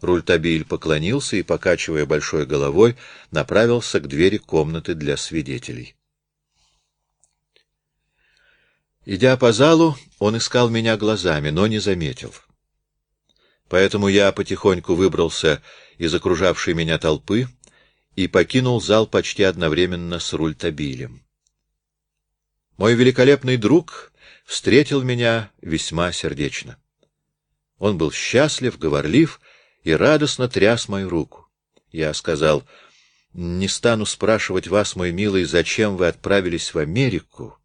Рультабиль поклонился и, покачивая большой головой, направился к двери комнаты для свидетелей. Идя по залу, он искал меня глазами, но не заметил. Поэтому я потихоньку выбрался из окружавшей меня толпы и покинул зал почти одновременно с Рультабилем. Мой великолепный друг встретил меня весьма сердечно. Он был счастлив, говорлив и радостно тряс мою руку. Я сказал, «Не стану спрашивать вас, мой милый, зачем вы отправились в Америку.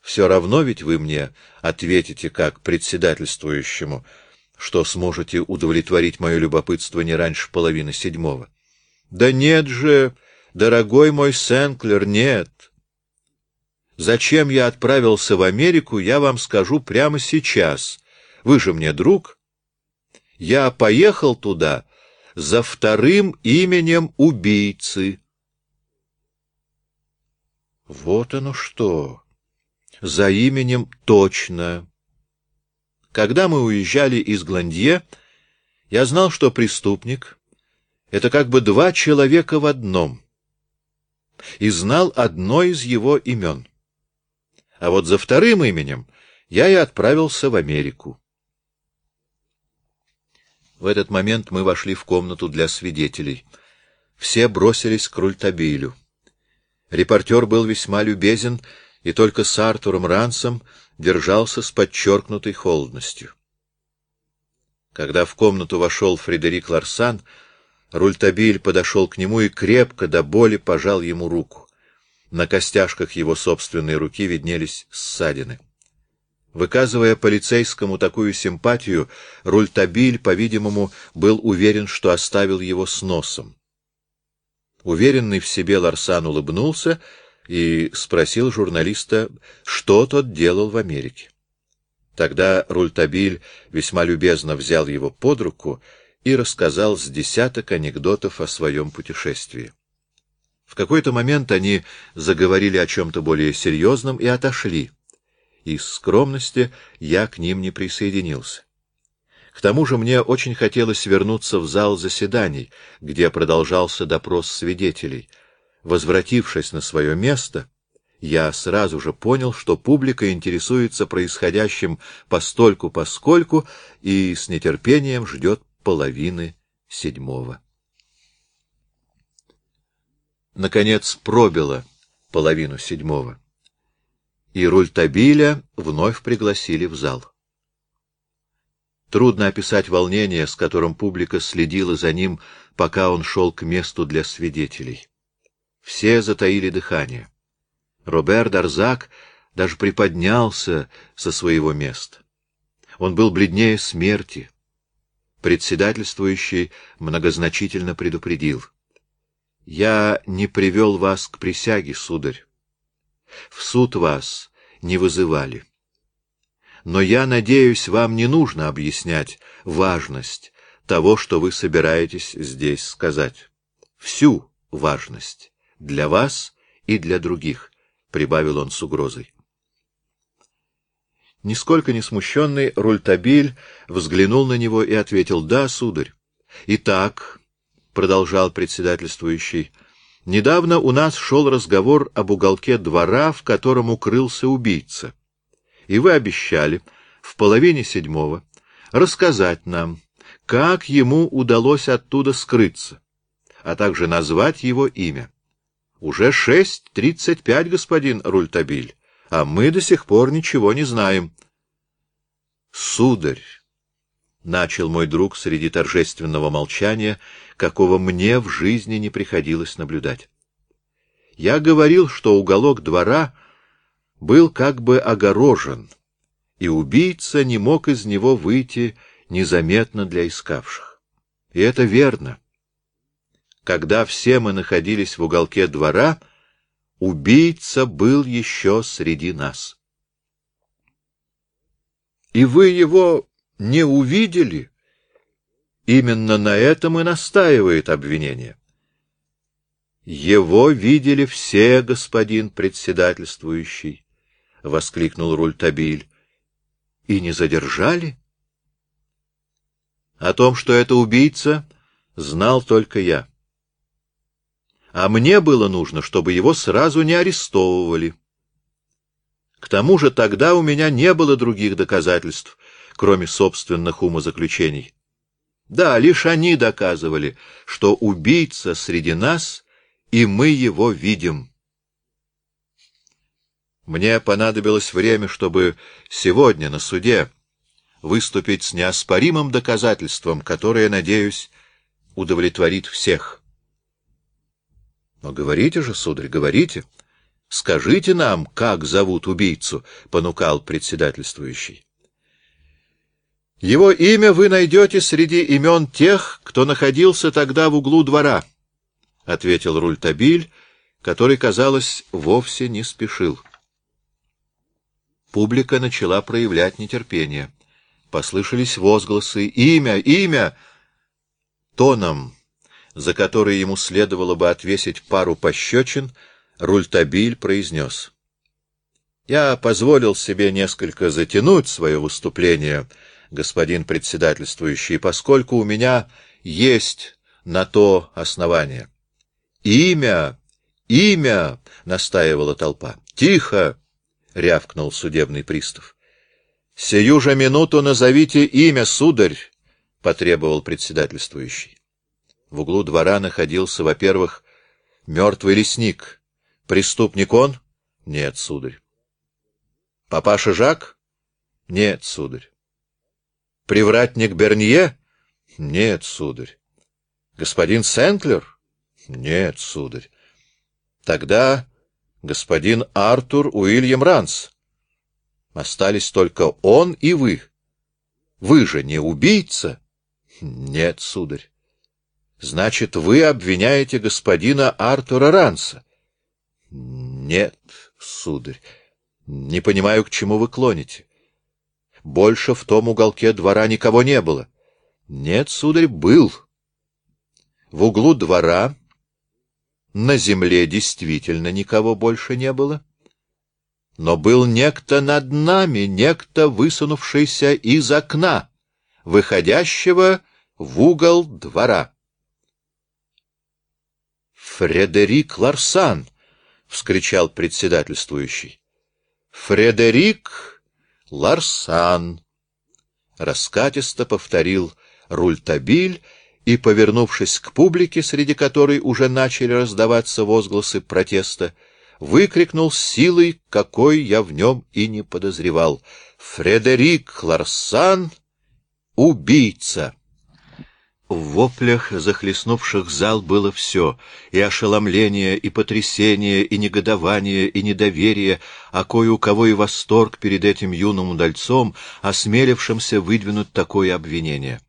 Все равно ведь вы мне ответите как председательствующему, что сможете удовлетворить мое любопытство не раньше половины седьмого». «Да нет же, дорогой мой Сенклер, нет. Зачем я отправился в Америку, я вам скажу прямо сейчас» Вы же мне друг. Я поехал туда за вторым именем убийцы. Вот оно что. За именем точно. Когда мы уезжали из Гландье, я знал, что преступник — это как бы два человека в одном, и знал одно из его имен. А вот за вторым именем я и отправился в Америку. В этот момент мы вошли в комнату для свидетелей. Все бросились к Рультабилю. Репортер был весьма любезен, и только с Артуром Рансом держался с подчеркнутой холодностью. Когда в комнату вошел Фредерик Ларсан, Рультабиль подошел к нему и крепко до боли пожал ему руку. На костяшках его собственной руки виднелись ссадины. Выказывая полицейскому такую симпатию, Рультабиль, по-видимому, был уверен, что оставил его с носом. Уверенный в себе Ларсан улыбнулся и спросил журналиста, что тот делал в Америке. Тогда Рультабиль весьма любезно взял его под руку и рассказал с десяток анекдотов о своем путешествии. В какой-то момент они заговорили о чем-то более серьезном и отошли из скромности я к ним не присоединился. К тому же мне очень хотелось вернуться в зал заседаний, где продолжался допрос свидетелей. Возвратившись на свое место, я сразу же понял, что публика интересуется происходящим постольку-поскольку и с нетерпением ждет половины седьмого. Наконец пробило половину седьмого и Рультабиля вновь пригласили в зал. Трудно описать волнение, с которым публика следила за ним, пока он шел к месту для свидетелей. Все затаили дыхание. Робер Дарзак даже приподнялся со своего места. Он был бледнее смерти. Председательствующий многозначительно предупредил. — Я не привел вас к присяге, сударь. В суд вас не вызывали. Но я надеюсь, вам не нужно объяснять важность того, что вы собираетесь здесь сказать. Всю важность для вас и для других, — прибавил он с угрозой. Нисколько не смущенный, Рультабиль взглянул на него и ответил, — Да, сударь. — Итак, — продолжал председательствующий, — Недавно у нас шел разговор об уголке двора, в котором укрылся убийца. И вы обещали в половине седьмого рассказать нам, как ему удалось оттуда скрыться, а также назвать его имя. Уже шесть тридцать пять, господин Рультабиль, а мы до сих пор ничего не знаем. Сударь, — начал мой друг среди торжественного молчания, какого мне в жизни не приходилось наблюдать. Я говорил, что уголок двора был как бы огорожен, и убийца не мог из него выйти незаметно для искавших. И это верно. Когда все мы находились в уголке двора, убийца был еще среди нас. И вы его не увидели? Именно на этом и настаивает обвинение. Его видели все, господин председательствующий, — воскликнул Рультабиль. И не задержали? О том, что это убийца, знал только я. А мне было нужно, чтобы его сразу не арестовывали. К тому же тогда у меня не было других доказательств, кроме собственных умозаключений. Да, лишь они доказывали, что убийца среди нас, и мы его видим. Мне понадобилось время, чтобы сегодня на суде выступить с неоспоримым доказательством, которое, надеюсь, удовлетворит всех. Но говорите же, сударь, говорите. Скажите нам, как зовут убийцу, — понукал председательствующий. Его имя вы найдете среди имен тех, кто находился тогда в углу двора, — ответил Рультабиль, который, казалось, вовсе не спешил. Публика начала проявлять нетерпение. Послышались возгласы «Имя! Имя!» Тоном, за который ему следовало бы отвесить пару пощечин, Рультабиль произнес. «Я позволил себе несколько затянуть свое выступление, господин председательствующий, поскольку у меня есть на то основание». «Имя! Имя!» — настаивала толпа. «Тихо!» — рявкнул судебный пристав. — Сию же минуту назовите имя, сударь, — потребовал председательствующий. В углу двора находился, во-первых, мертвый лесник. Преступник он? Нет, сударь. Папаша Жак? Нет, сударь. Привратник Бернье? Нет, сударь. Господин Сентлер? Нет, сударь. Тогда господин Артур Уильям Ранс. Остались только он и вы. Вы же не убийца? Нет, сударь. Значит, вы обвиняете господина Артура Ранса? Нет, сударь. Не понимаю, к чему вы клоните. Больше в том уголке двора никого не было. Нет, сударь, был. В углу двора на земле действительно никого больше не было но был некто над нами, некто, высунувшийся из окна, выходящего в угол двора. «Фредерик Ларсан!» — вскричал председательствующий. «Фредерик Ларсан!» — раскатисто повторил Рультабиль и, повернувшись к публике, среди которой уже начали раздаваться возгласы протеста, — выкрикнул силой, какой я в нем и не подозревал. «Фредерик Ларсан — убийца!» В воплях, захлестнувших зал, было все — и ошеломление, и потрясение, и негодование, и недоверие, а кое у кого и восторг перед этим юным удальцом, осмелившимся выдвинуть такое обвинение.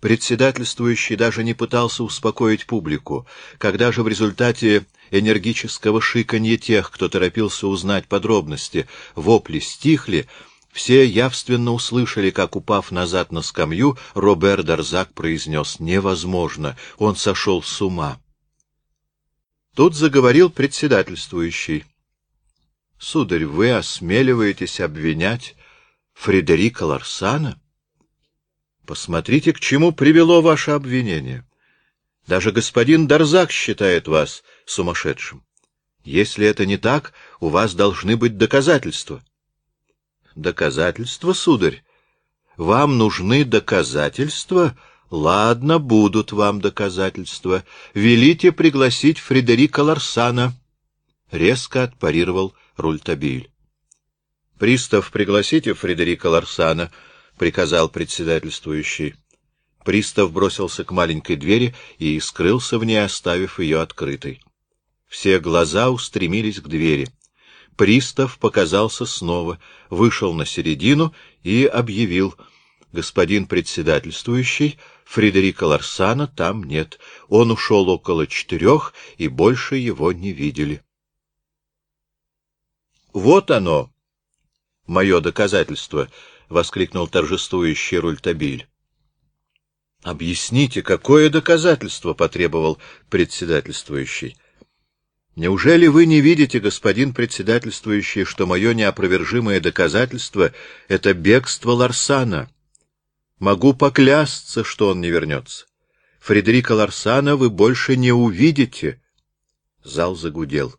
Председательствующий даже не пытался успокоить публику, когда же в результате энергического шиканья тех, кто торопился узнать подробности, вопли стихли, все явственно услышали, как, упав назад на скамью, Робер Дарзак произнес «Невозможно! Он сошел с ума!» Тут заговорил председательствующий. — Сударь, вы осмеливаетесь обвинять Фредерика Ларсана? Посмотрите, к чему привело ваше обвинение. Даже господин Дарзак считает вас сумасшедшим. Если это не так, у вас должны быть доказательства. Доказательства, сударь? Вам нужны доказательства? Ладно, будут вам доказательства. Велите пригласить Фредерика Ларсана. Резко отпарировал Рультабиль. Пристав, пригласите Фредерика Ларсана, — приказал председательствующий. Пристав бросился к маленькой двери и скрылся в ней, оставив ее открытой. Все глаза устремились к двери. Пристав показался снова, вышел на середину и объявил «Господин председательствующий, Фредерика Ларсана там нет. Он ушел около четырех, и больше его не видели». «Вот оно, мое доказательство!» — воскликнул торжествующий Рультабиль. — Объясните, какое доказательство потребовал председательствующий? — Неужели вы не видите, господин председательствующий, что мое неопровержимое доказательство — это бегство Ларсана? Могу поклясться, что он не вернется. Фредерика Ларсана вы больше не увидите. Зал загудел.